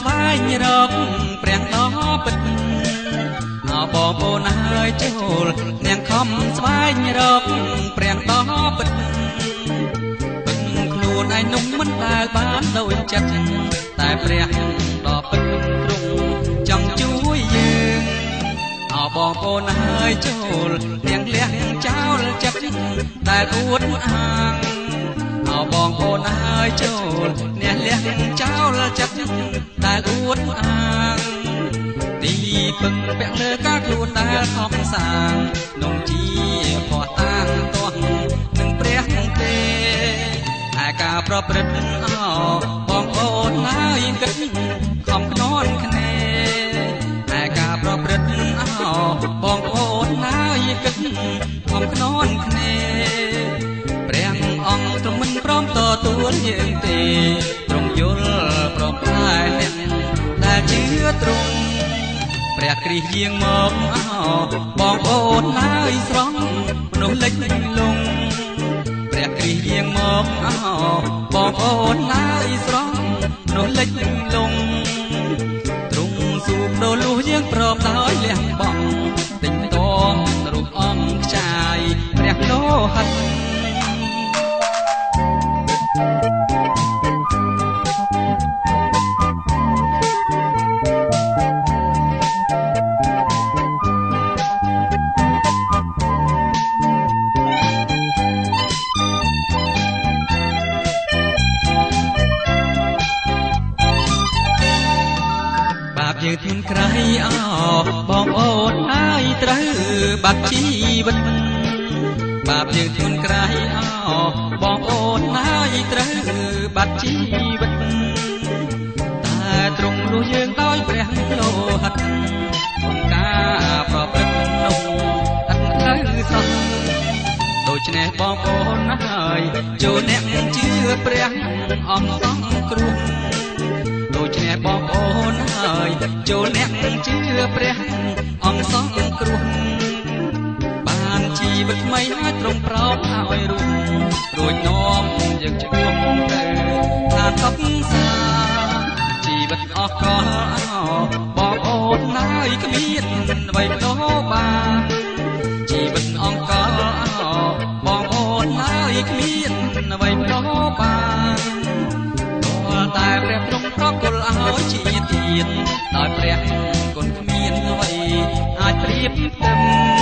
ស្វែងរកព្រះដ៏ពិតអោបងប្អូនអើយចូលទាំងខំស្វែងរកព្រះដ៏ពិតពឹងខ្លួនឯងនោះមិនដែលបានដូចចិត្តតែព្រះដ៏ពិតទ្រង់ចង់ជួយយើងអោបងប្អូនអើយចូលទាំងលះចោលចិត្តតែអួតអាងអោ បងប្អូនអើយចូលអ្នកលះចោលចិត្តដែលអួតអាងទីពឹងពាក់លើការខ្លួនដែលខំសាងនំជាផោះតាំងទាស់នឹងព្រះទេឯការប្រព្រឹត្តអោបងប្អូនអើយគិតខំខ្នន់គ្នាឯការប្រព្រឹត្តអោបងប្អូនអើយគិត មទទួលយើងទេទ្រង់យល់ព្រមតែអ្នកដែលជឿទ្រង់ព្រះគ្រីស្ទយាងមកអោបងប្អូនហើយស្រង់មនុស្សលិចលង់ព្រះគ្រីស្ទយាងមកអោបងប្អូនហើយស្រង់មនុស្សលិចលង់ទ្រ បាបយើងធ្ងន់ក្រៃអោបងប្អូនហើយត្រូវបាត់ជីវិតបាបយើងធ្ងន់ក្រៃអោបងប្អូនហើយត្រូវបាត់ជីវិតតែទ្រង់លួសយើងដោយព្រះលោហិតក្នុងការប្រព្រឹត្តនោះអត់ត្រូវសោះដូច្នេះបងប្អូនហើយចូលអ្នកជឿព្រះអង្គសង្គ្រោះ ចូលអ្នកជឿព្រះអង្គសង្គ្រោះបានជីវិតថ្មីហើយទ្រង់ប្រោបឲ្យរួមរួចនាំយើងឆ្ពោះទៅឋានសុខសាជីវិតអស់កលបងប្អូនហើយគ្មានអ្វីបដោបានជីវិតអង្គលបងប្អូនហើយគ្មានអ្វីបដោបានរាល់តែព្រះទ្រង់ ប្រគល់ឲ្យជាទៀតដោយព្រះគុណគ្មានអ្វីអាចប្រៀបផ្ទឹ